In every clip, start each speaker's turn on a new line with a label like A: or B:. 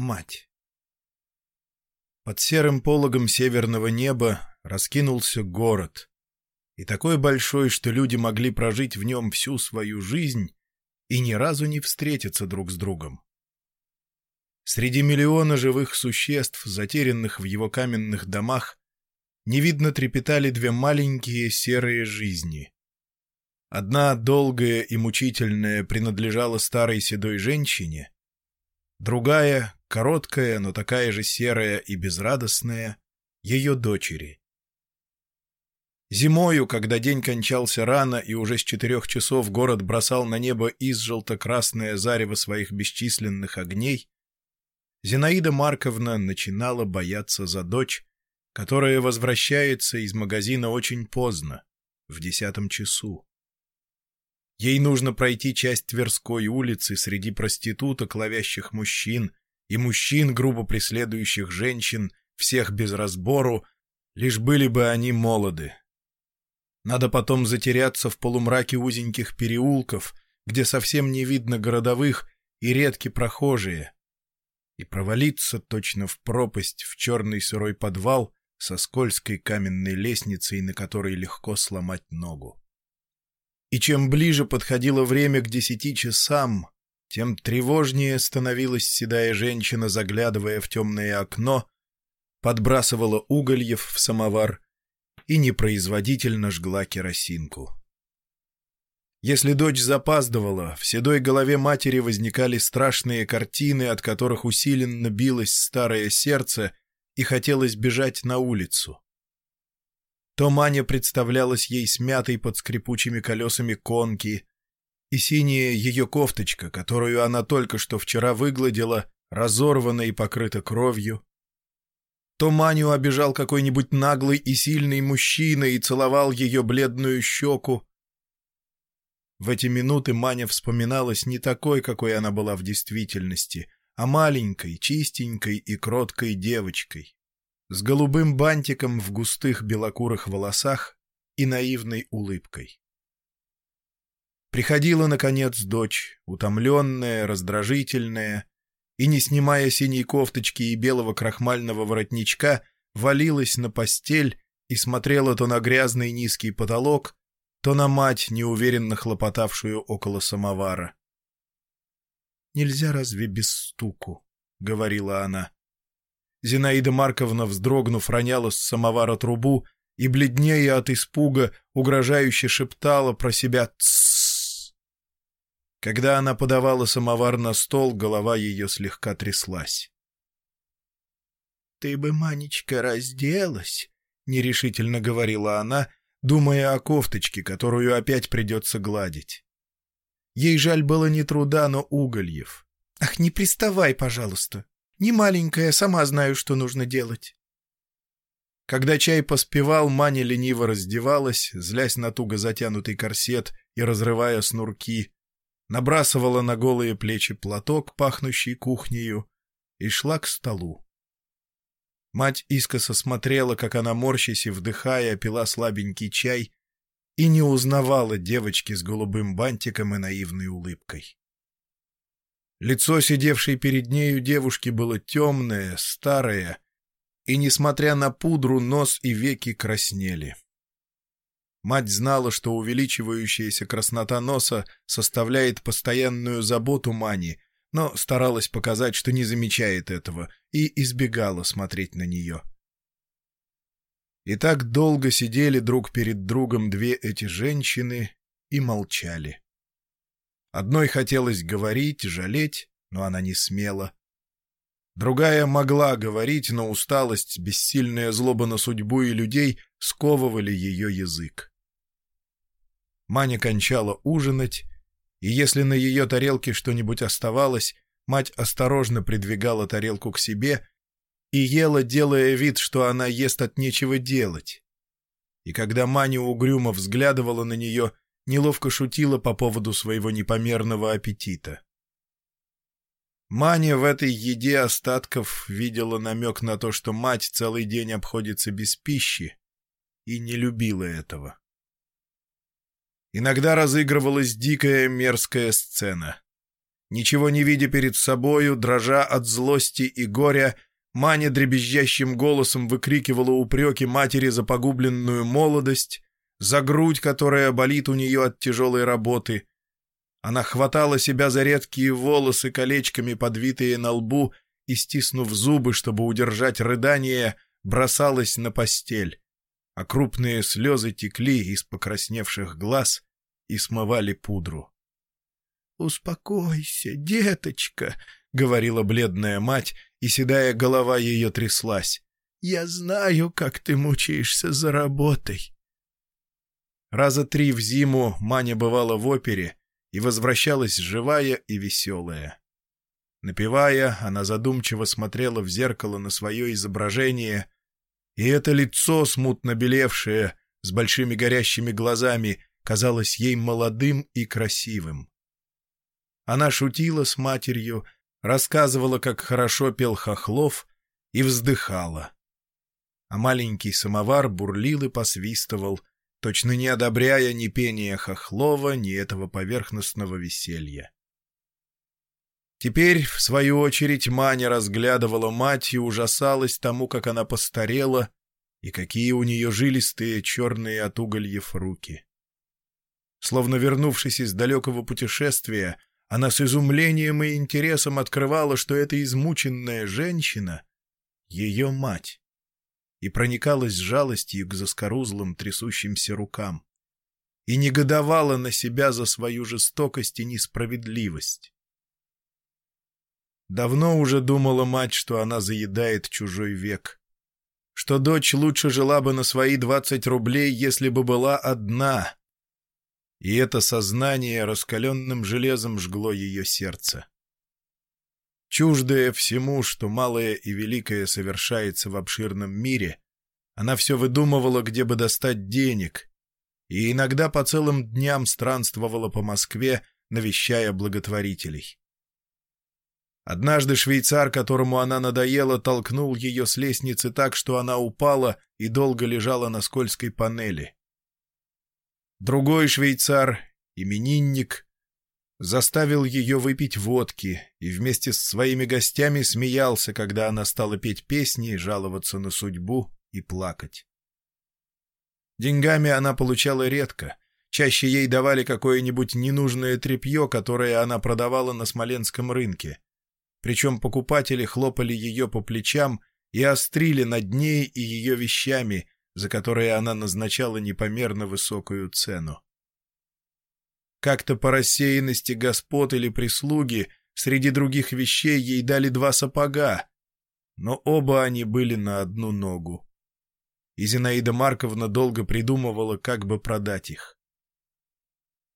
A: Мать. Под серым пологом северного неба раскинулся город, и такой большой, что люди могли прожить в нем всю свою жизнь и ни разу не встретиться друг с другом. Среди миллиона живых существ, затерянных в его каменных домах, невидно трепетали две маленькие серые жизни. Одна, долгая и мучительная, принадлежала старой седой женщине, другая, короткая, но такая же серая и безрадостная, ее дочери. Зимою, когда день кончался рано и уже с четырех часов город бросал на небо из желто-красное зарево своих бесчисленных огней, Зинаида Марковна начинала бояться за дочь, которая возвращается из магазина очень поздно, в десятом часу. Ей нужно пройти часть Тверской улицы среди проституток, ловящих мужчин, и мужчин, грубо преследующих женщин, всех без разбору, лишь были бы они молоды. Надо потом затеряться в полумраке узеньких переулков, где совсем не видно городовых и редки прохожие, и провалиться точно в пропасть в черный сырой подвал со скользкой каменной лестницей, на которой легко сломать ногу. И чем ближе подходило время к десяти часам, тем тревожнее становилась седая женщина, заглядывая в темное окно, подбрасывала угольев в самовар и непроизводительно жгла керосинку. Если дочь запаздывала, в седой голове матери возникали страшные картины, от которых усиленно билось старое сердце, и хотелось бежать на улицу то Маня представлялась ей смятой под скрипучими колесами конки, и синяя ее кофточка, которую она только что вчера выгладила, разорвана и покрыта кровью. То Маню обижал какой-нибудь наглый и сильный мужчина и целовал ее бледную щеку. В эти минуты Маня вспоминалась не такой, какой она была в действительности, а маленькой, чистенькой и кроткой девочкой с голубым бантиком в густых белокурых волосах и наивной улыбкой. Приходила, наконец, дочь, утомленная, раздражительная, и, не снимая синей кофточки и белого крахмального воротничка, валилась на постель и смотрела то на грязный низкий потолок, то на мать, неуверенно хлопотавшую около самовара. «Нельзя разве без стуку?» — говорила она. Зинаида Марковна, вздрогнув, роняла с самовара трубу и, бледнее от испуга, угрожающе шептала про себя «Тссс». Когда она подавала самовар на стол, голова ее слегка тряслась. «Ты бы, Манечка, разделась», — нерешительно говорила она, думая о кофточке, которую опять придется гладить. Ей жаль было не труда, но угольев. «Ах, не приставай, пожалуйста», не маленькая, сама знаю, что нужно делать. Когда чай поспевал, Маня лениво раздевалась, злясь на туго затянутый корсет и разрывая снурки, набрасывала на голые плечи платок, пахнущий кухнею, и шла к столу. Мать искоса смотрела, как она, морщась и вдыхая, пила слабенький чай и не узнавала девочки с голубым бантиком и наивной улыбкой. Лицо, сидевшей перед нею девушки, было темное, старое, и, несмотря на пудру, нос и веки краснели. Мать знала, что увеличивающаяся краснота носа составляет постоянную заботу Мани, но старалась показать, что не замечает этого, и избегала смотреть на нее. И так долго сидели друг перед другом две эти женщины и молчали. Одной хотелось говорить, жалеть, но она не смела. Другая могла говорить, но усталость, бессильная злоба на судьбу и людей сковывали ее язык. Маня кончала ужинать, и если на ее тарелке что-нибудь оставалось, мать осторожно придвигала тарелку к себе и ела, делая вид, что она ест от нечего делать. И когда Маня угрюмо взглядывала на нее, неловко шутила по поводу своего непомерного аппетита. Маня в этой еде остатков видела намек на то, что мать целый день обходится без пищи, и не любила этого. Иногда разыгрывалась дикая мерзкая сцена. Ничего не видя перед собою, дрожа от злости и горя, Маня дребезжащим голосом выкрикивала упреки матери за погубленную молодость, за грудь, которая болит у нее от тяжелой работы. Она хватала себя за редкие волосы, колечками подвитые на лбу, и, стиснув зубы, чтобы удержать рыдание, бросалась на постель, а крупные слезы текли из покрасневших глаз и смывали пудру. «Успокойся, деточка», — говорила бледная мать, и седая голова ее тряслась. «Я знаю, как ты мучаешься за работой». Раза три в зиму Маня бывала в опере и возвращалась живая и веселая. Напевая, она задумчиво смотрела в зеркало на свое изображение, и это лицо, смутно белевшее, с большими горящими глазами, казалось ей молодым и красивым. Она шутила с матерью, рассказывала, как хорошо пел Хохлов, и вздыхала. А маленький самовар бурлил и посвистывал, точно не одобряя ни пения Хохлова, ни этого поверхностного веселья. Теперь, в свою очередь, Маня разглядывала мать и ужасалась тому, как она постарела и какие у нее жилистые черные от угольев руки. Словно вернувшись из далекого путешествия, она с изумлением и интересом открывала, что эта измученная женщина — ее мать, и проникалась жалостью к заскорузлым трясущимся рукам, и негодовала на себя за свою жестокость и несправедливость. Давно уже думала мать, что она заедает чужой век. Что дочь лучше жила бы на свои двадцать рублей, если бы была одна. И это сознание раскаленным железом жгло ее сердце. Чуждая всему, что малое и великое совершается в обширном мире, она все выдумывала, где бы достать денег, и иногда по целым дням странствовала по Москве, навещая благотворителей. Однажды швейцар, которому она надоела, толкнул ее с лестницы так, что она упала и долго лежала на скользкой панели. Другой швейцар, именинник, заставил ее выпить водки и вместе с своими гостями смеялся, когда она стала петь песни, жаловаться на судьбу и плакать. Деньгами она получала редко. Чаще ей давали какое-нибудь ненужное тряпье, которое она продавала на Смоленском рынке причем покупатели хлопали ее по плечам и острили над ней и ее вещами, за которые она назначала непомерно высокую цену. Как-то по рассеянности господ или прислуги среди других вещей ей дали два сапога, но оба они были на одну ногу. И Зинаида Марковна долго придумывала, как бы продать их.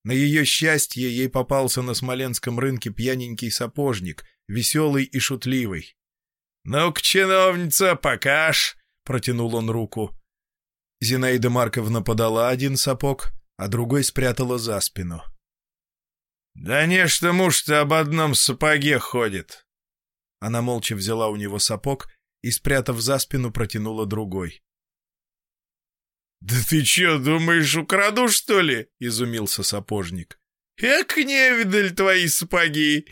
A: На ее счастье ей попался на смоленском рынке пьяненький сапожник, веселый и шутливый. «Ну-ка, чиновница, покаж!» — протянул он руку. Зинаида Марковна подала один сапог, а другой спрятала за спину. «Да не что муж-то об одном сапоге ходит!» Она молча взяла у него сапог и, спрятав за спину, протянула другой. «Да ты чё, думаешь, украду, что ли?» — изумился сапожник. «Эк, невидаль твои сапоги!»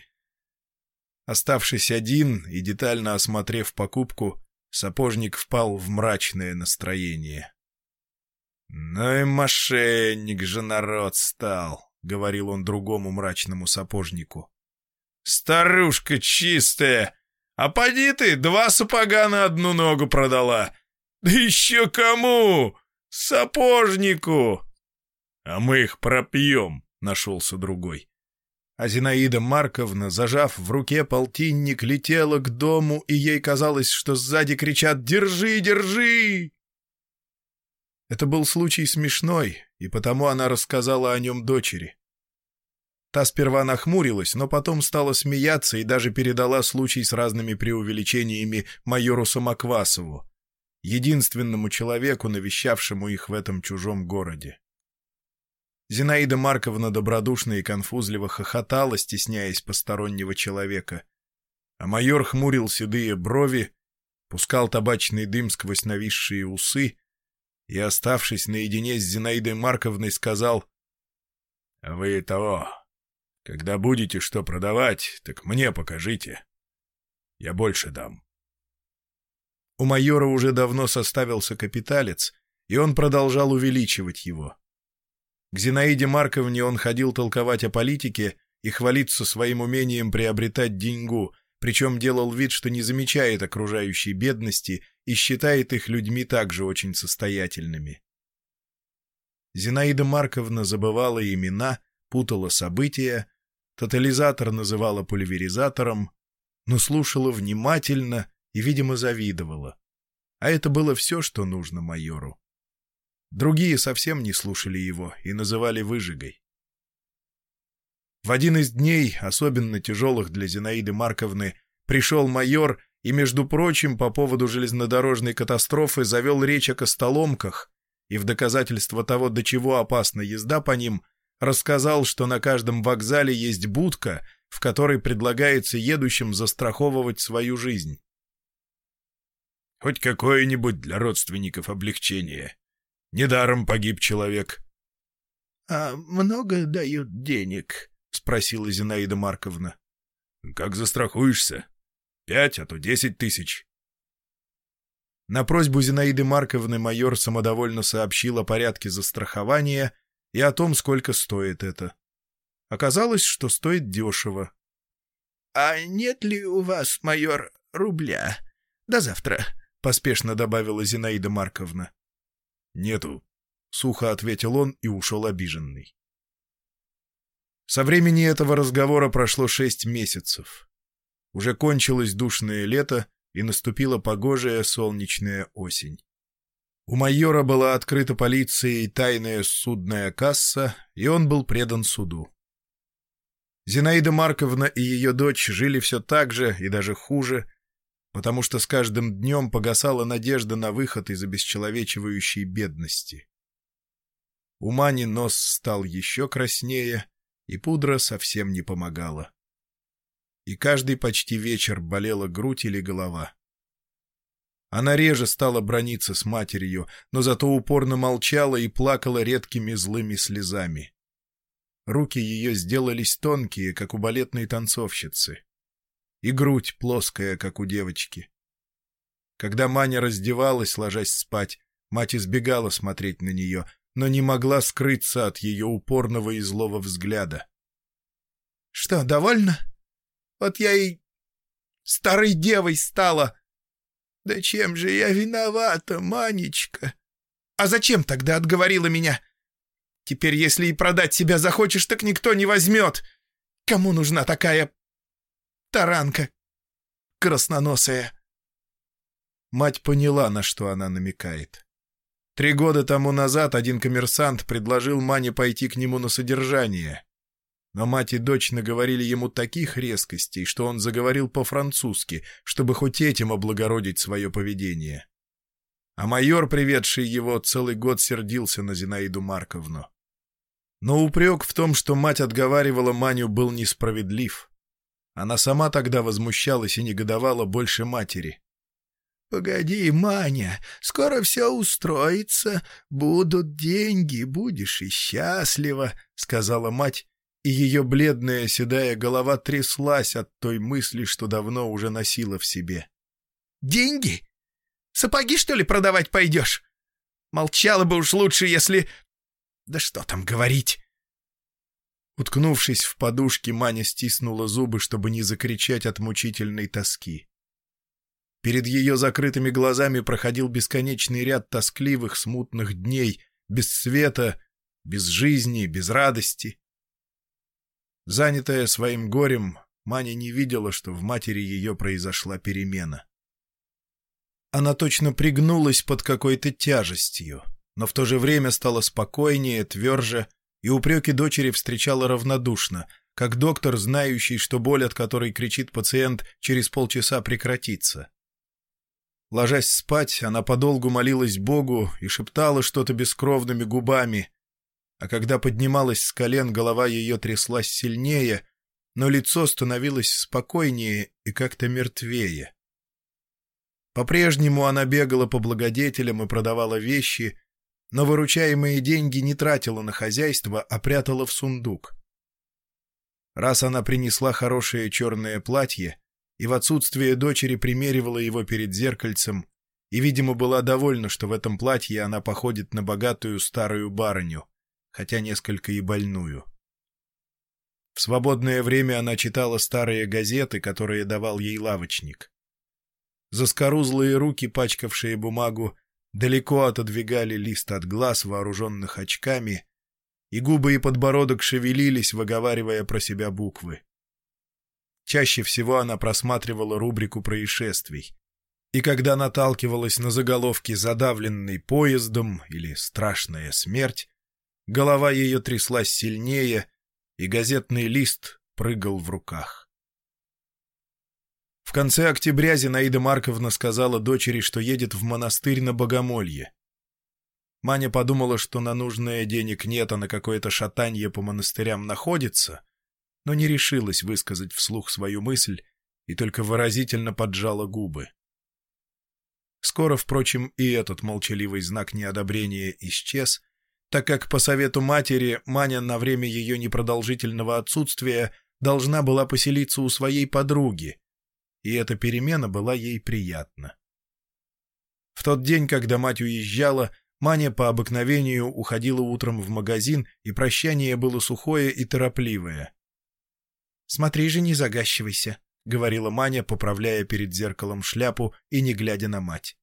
A: Оставшись один и детально осмотрев покупку, сапожник впал в мрачное настроение. «Ну и мошенник же народ стал», — говорил он другому мрачному сапожнику. «Старушка чистая! А поди ты, два сапога на одну ногу продала! Да еще кому? Сапожнику!» «А мы их пропьем», — нашелся другой. А Зинаида Марковна, зажав в руке полтинник, летела к дому, и ей казалось, что сзади кричат «Держи, держи!». Это был случай смешной, и потому она рассказала о нем дочери. Та сперва нахмурилась, но потом стала смеяться и даже передала случай с разными преувеличениями майору Самоквасову, единственному человеку, навещавшему их в этом чужом городе. Зинаида Марковна добродушно и конфузливо хохотала, стесняясь постороннего человека. А майор хмурил седые брови, пускал табачный дым сквозь нависшие усы и, оставшись наедине с Зинаидой Марковной, сказал, «Вы того, Когда будете что продавать, так мне покажите. Я больше дам. У майора уже давно составился капиталец, и он продолжал увеличивать его. К Зинаиде Марковне он ходил толковать о политике и хвалиться своим умением приобретать деньгу, причем делал вид, что не замечает окружающей бедности и считает их людьми также очень состоятельными. Зинаида Марковна забывала имена, путала события, тотализатор называла пульверизатором, но слушала внимательно и, видимо, завидовала. А это было все, что нужно майору. Другие совсем не слушали его и называли выжигой. В один из дней, особенно тяжелых для Зинаиды Марковны, пришел майор и, между прочим, по поводу железнодорожной катастрофы завел речь о костоломках и в доказательство того, до чего опасна езда по ним, рассказал, что на каждом вокзале есть будка, в которой предлагается едущим застраховывать свою жизнь. Хоть какое-нибудь для родственников облегчение. Недаром погиб человек.
B: — А много дают денег? — спросила Зинаида Марковна.
A: — Как застрахуешься? Пять, а то десять тысяч. На просьбу Зинаиды Марковны майор самодовольно сообщил о порядке застрахования и о том, сколько стоит это. Оказалось, что стоит дешево.
B: — А нет ли у вас, майор, рубля? До завтра, — поспешно добавила Зинаида Марковна.
A: — Нету, — сухо ответил он и ушел обиженный. Со времени этого разговора прошло шесть месяцев. Уже кончилось душное лето, и наступила погожая солнечная осень. У майора была открыта полицией тайная судная касса, и он был предан суду. Зинаида Марковна и ее дочь жили все так же и даже хуже, потому что с каждым днем погасала надежда на выход из обесчеловечивающей бедности. У Мани нос стал еще краснее, и пудра совсем не помогала. И каждый почти вечер болела грудь или голова. Она реже стала брониться с матерью, но зато упорно молчала и плакала редкими злыми слезами. Руки ее сделались тонкие, как у балетной танцовщицы. И грудь плоская, как у девочки. Когда Маня раздевалась, ложась спать, мать избегала смотреть на нее, но не могла скрыться от ее упорного и злого взгляда.
B: — Что, довольно? Вот я и старой девой стала! «Да чем же я виновата, Манечка?» «А зачем тогда отговорила меня? Теперь, если и продать себя захочешь, так никто не возьмет. Кому нужна такая таранка красноносая?»
A: Мать поняла, на что она намекает. Три года тому назад один коммерсант предложил Мане пойти к нему на содержание. Но мать и дочь наговорили ему таких резкостей, что он заговорил по-французски, чтобы хоть этим облагородить свое поведение. А майор, приведший его, целый год сердился на Зинаиду Марковну. Но упрек в том, что мать отговаривала Маню, был несправедлив. Она сама тогда возмущалась и негодовала больше матери.
B: «Погоди, Маня, скоро все устроится, будут деньги, будешь и счастлива», — сказала мать, и ее бледная седая голова тряслась от той мысли, что давно уже носила в себе. «Деньги? Сапоги, что ли, продавать пойдешь? Молчала бы уж лучше, если... Да что там говорить!»
A: Уткнувшись в подушки, Маня стиснула зубы, чтобы не закричать от мучительной тоски. Перед ее закрытыми глазами проходил бесконечный ряд тоскливых, смутных дней, без света, без жизни, без радости. Занятая своим горем, Маня не видела, что в матери ее произошла перемена. Она точно пригнулась под какой-то тяжестью, но в то же время стала спокойнее, тверже, и упреки дочери встречала равнодушно, как доктор, знающий, что боль, от которой кричит пациент, через полчаса прекратится. Ложась спать, она подолгу молилась Богу и шептала что-то бескровными губами, а когда поднималась с колен, голова ее тряслась сильнее, но лицо становилось спокойнее и как-то мертвее. По-прежнему она бегала по благодетелям и продавала вещи, но выручаемые деньги не тратила на хозяйство, а прятала в сундук. Раз она принесла хорошее черное платье и в отсутствие дочери примеривала его перед зеркальцем, и, видимо, была довольна, что в этом платье она походит на богатую старую барыню, хотя несколько и больную. В свободное время она читала старые газеты, которые давал ей лавочник. Заскорузлые руки, пачкавшие бумагу, далеко отодвигали лист от глаз, вооруженных очками, и губы и подбородок шевелились, выговаривая про себя буквы. Чаще всего она просматривала рубрику происшествий. И когда наталкивалась на заголовки «Задавленный поездом» или «Страшная смерть», голова ее тряслась сильнее, и газетный лист прыгал в руках. В конце октября Зинаида Марковна сказала дочери, что едет в монастырь на Богомолье. Маня подумала, что на нужное денег нет, а на какое-то шатанье по монастырям находится, но не решилась высказать вслух свою мысль и только выразительно поджала губы. Скоро, впрочем, и этот молчаливый знак неодобрения исчез, так как по совету матери Маня на время ее непродолжительного отсутствия должна была поселиться у своей подруги, и эта перемена была ей приятна. В тот день, когда мать уезжала, Маня по обыкновению уходила утром в магазин, и прощание было сухое и торопливое. «Смотри же, не загащивайся», — говорила Маня, поправляя перед зеркалом шляпу и не глядя на мать.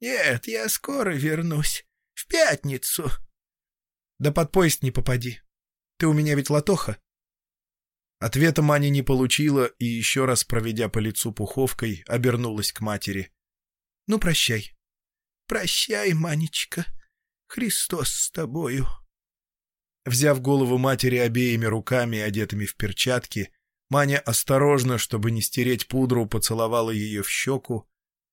B: «Нет, я скоро вернусь. В пятницу».
A: «Да под поезд не попади. Ты у меня ведь латоха». Ответа Маня не получила и, еще раз проведя по лицу пуховкой, обернулась к матери. «Ну, прощай».
B: «Прощай, Манечка, Христос с тобою».
A: Взяв голову матери обеими руками, одетыми в перчатки, Маня осторожно, чтобы не стереть пудру, поцеловала ее в щеку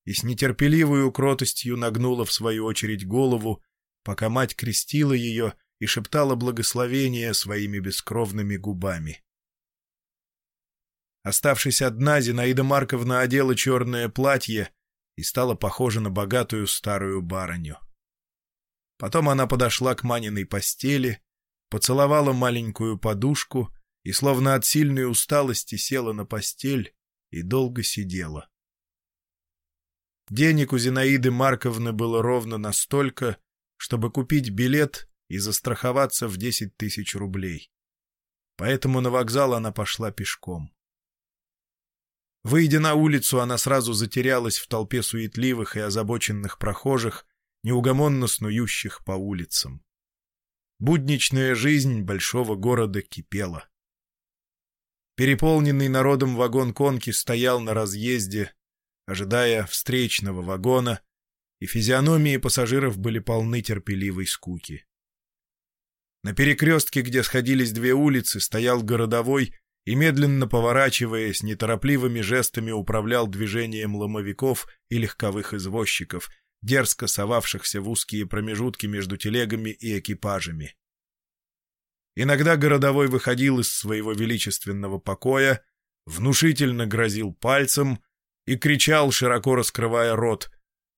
A: и с нетерпеливой кротостью нагнула в свою очередь голову, пока мать крестила ее и шептала благословение своими бескровными губами. Оставшись одна, Зинаида Марковна одела черное платье и стала похожа на богатую старую барыню. Потом она подошла к Маниной постели, поцеловала маленькую подушку и, словно от сильной усталости, села на постель и долго сидела. Денег у Зинаиды Марковны было ровно настолько, чтобы купить билет и застраховаться в десять тысяч рублей. Поэтому на вокзал она пошла пешком. Выйдя на улицу, она сразу затерялась в толпе суетливых и озабоченных прохожих, неугомонно снующих по улицам. Будничная жизнь большого города кипела. Переполненный народом вагон конки стоял на разъезде, ожидая встречного вагона, и физиономии пассажиров были полны терпеливой скуки. На перекрестке, где сходились две улицы, стоял городовой и, медленно поворачиваясь, неторопливыми жестами управлял движением ломовиков и легковых извозчиков, дерзко совавшихся в узкие промежутки между телегами и экипажами. Иногда городовой выходил из своего величественного покоя, внушительно грозил пальцем и кричал, широко раскрывая рот,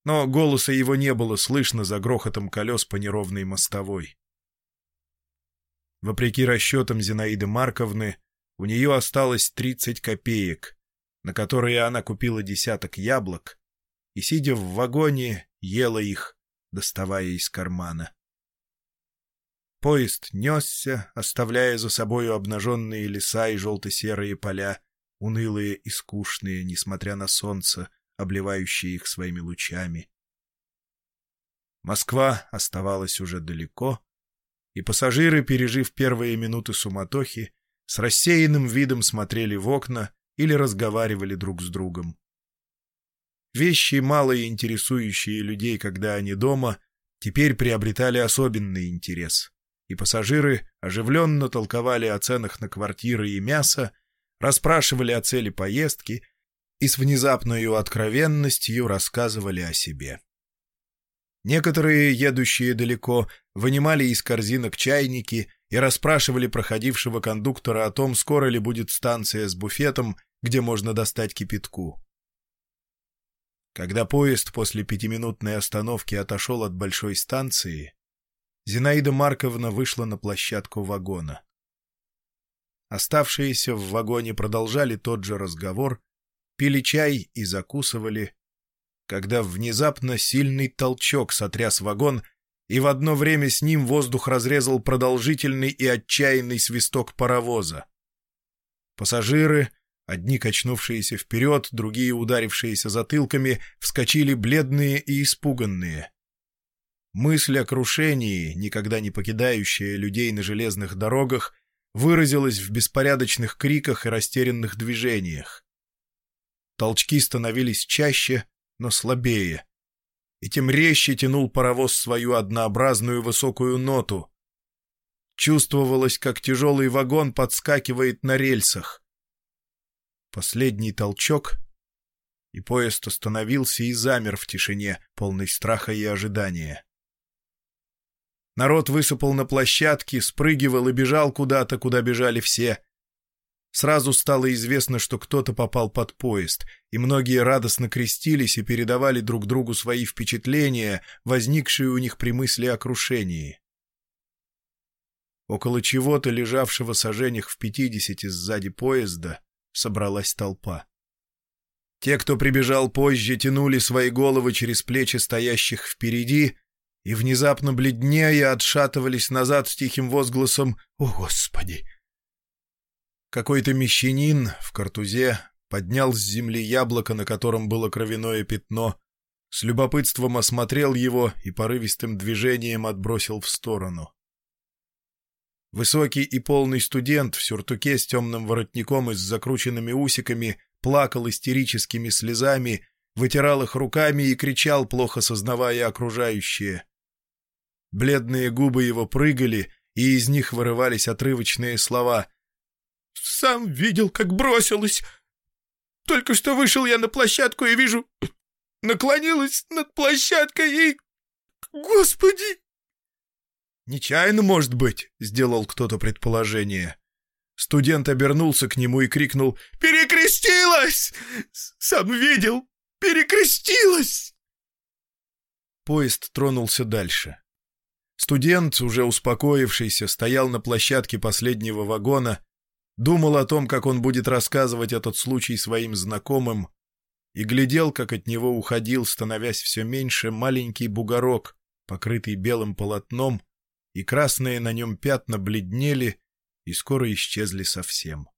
A: но голоса его не было слышно за грохотом колес по неровной мостовой. Вопреки расчетам Зинаиды Марковны, у нее осталось 30 копеек, на которые она купила десяток яблок и, сидя в вагоне, ела их, доставая из кармана. Поезд несся, оставляя за собою обнаженные леса и желто-серые поля, унылые и скучные, несмотря на солнце, обливающее их своими лучами. Москва оставалась уже далеко, и пассажиры, пережив первые минуты суматохи, с рассеянным видом смотрели в окна или разговаривали друг с другом. Вещи, мало интересующие людей, когда они дома, теперь приобретали особенный интерес, и пассажиры оживленно толковали о ценах на квартиры и мясо, расспрашивали о цели поездки и с внезапной откровенностью рассказывали о себе. Некоторые, едущие далеко, вынимали из корзинок чайники и расспрашивали проходившего кондуктора о том, скоро ли будет станция с буфетом, где можно достать кипятку. Когда поезд после пятиминутной остановки отошел от большой станции, Зинаида Марковна вышла на площадку вагона. Оставшиеся в вагоне продолжали тот же разговор, пили чай и закусывали, когда внезапно сильный толчок сотряс вагон, и в одно время с ним воздух разрезал продолжительный и отчаянный свисток паровоза. Пассажиры, одни качнувшиеся вперед, другие ударившиеся затылками, вскочили бледные и испуганные. Мысль о крушении, никогда не покидающая людей на железных дорогах, выразилась в беспорядочных криках и растерянных движениях. Толчки становились чаще, но слабее, и тем резче тянул паровоз свою однообразную высокую ноту. Чувствовалось, как тяжелый вагон подскакивает на рельсах. Последний толчок, и поезд остановился и замер в тишине, полной страха и ожидания. Народ высыпал на площадке, спрыгивал и бежал куда-то, куда бежали все. Сразу стало известно, что кто-то попал под поезд, и многие радостно крестились и передавали друг другу свои впечатления, возникшие у них при мысли о крушении. Около чего-то, лежавшего сожжениях в пятидесяти сзади поезда, собралась толпа. Те, кто прибежал позже, тянули свои головы через плечи стоящих впереди и, внезапно бледнее, отшатывались назад с тихим возгласом «О, Господи!». Какой-то мещанин в картузе поднял с земли яблоко, на котором было кровяное пятно, с любопытством осмотрел его и порывистым движением отбросил в сторону. Высокий и полный студент в сюртуке с темным воротником и с закрученными усиками плакал истерическими слезами, вытирал их руками и кричал, плохо сознавая окружающее. Бледные губы его прыгали, и из них вырывались отрывочные слова. «Сам видел, как бросилась. Только что вышел я на площадку и вижу, наклонилась над площадкой и... Господи!» «Нечаянно, может быть», — сделал кто-то предположение. Студент обернулся к нему и крикнул «Перекрестилась! Сам видел! Перекрестилась!» Поезд тронулся дальше. Студент, уже успокоившийся, стоял на площадке последнего вагона, думал о том, как он будет рассказывать этот случай своим знакомым, и глядел, как от него уходил, становясь все меньше, маленький бугорок, покрытый белым полотном, и красные на нем пятна бледнели и скоро исчезли совсем.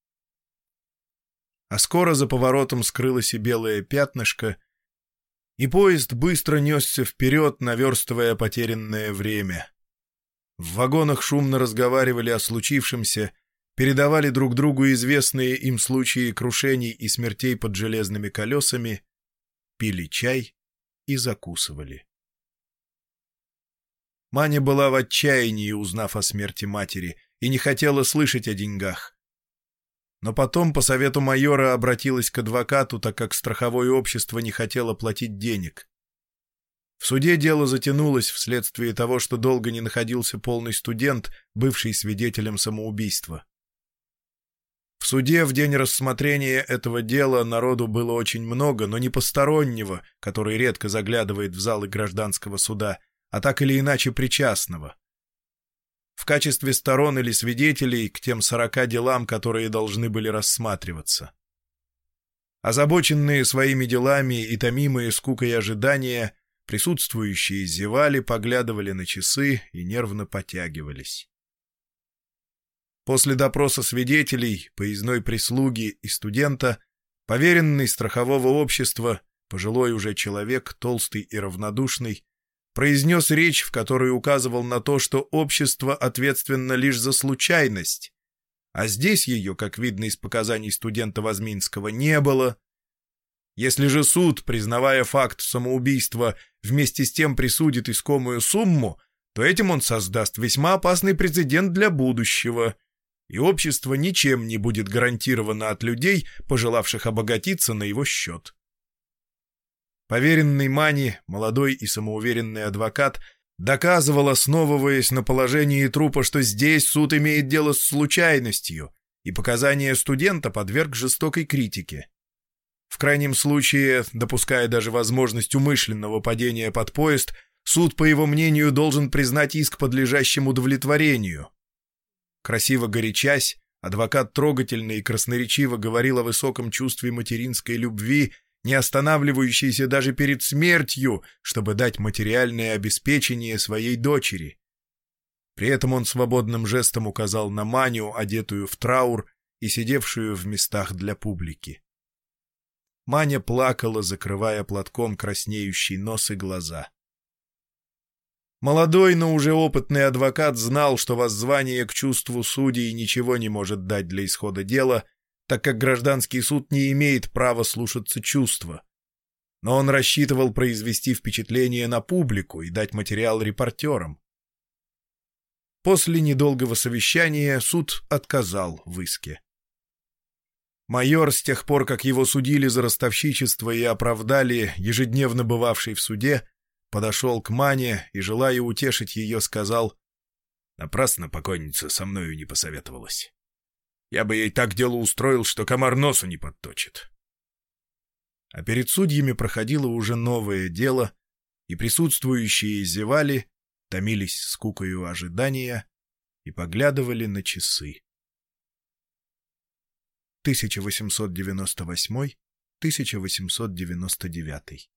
A: А скоро за поворотом скрылось и белое пятнышко, и поезд быстро несся вперед, наверстывая потерянное время. В вагонах шумно разговаривали о случившемся, передавали друг другу известные им случаи крушений и смертей под железными колесами, пили чай и закусывали. Маня была в отчаянии, узнав о смерти матери, и не хотела слышать о деньгах. Но потом, по совету майора, обратилась к адвокату, так как страховое общество не хотело платить денег. В суде дело затянулось вследствие того, что долго не находился полный студент, бывший свидетелем самоубийства. В суде в день рассмотрения этого дела народу было очень много, но не постороннего, который редко заглядывает в залы гражданского суда, а так или иначе причастного в качестве сторон или свидетелей к тем сорока делам, которые должны были рассматриваться. Озабоченные своими делами и томимые скукой ожидания, присутствующие зевали, поглядывали на часы и нервно потягивались. После допроса свидетелей, поездной прислуги и студента, поверенный страхового общества, пожилой уже человек, толстый и равнодушный, произнес речь, в которой указывал на то, что общество ответственно лишь за случайность, а здесь ее, как видно из показаний студента Возминского, не было. Если же суд, признавая факт самоубийства, вместе с тем присудит искомую сумму, то этим он создаст весьма опасный прецедент для будущего, и общество ничем не будет гарантировано от людей, пожелавших обогатиться на его счет. Поверенный Мани, молодой и самоуверенный адвокат, доказывал, основываясь на положении трупа, что здесь суд имеет дело с случайностью, и показания студента подверг жестокой критике. В крайнем случае, допуская даже возможность умышленного падения под поезд, суд, по его мнению, должен признать иск подлежащим удовлетворению. Красиво горячась, Адвокат трогательно и красноречиво говорил о высоком чувстве материнской любви, не останавливающейся даже перед смертью, чтобы дать материальное обеспечение своей дочери. При этом он свободным жестом указал на Маню, одетую в траур и сидевшую в местах для публики. Маня плакала, закрывая платком краснеющий нос и глаза. Молодой, но уже опытный адвокат знал, что воззвание к чувству судей ничего не может дать для исхода дела, так как гражданский суд не имеет права слушаться чувства. Но он рассчитывал произвести впечатление на публику и дать материал репортерам. После недолгого совещания суд отказал в иске. Майор, с тех пор, как его судили за ростовщичество и оправдали, ежедневно бывавший в суде, подошел к Мане и, желая утешить ее, сказал, «Напрасно покойница со мною не посоветовалась. Я бы ей так дело устроил, что комар носу не подточит». А перед судьями проходило уже новое дело, и присутствующие зевали, томились скукою ожидания и поглядывали на часы. 1898-1899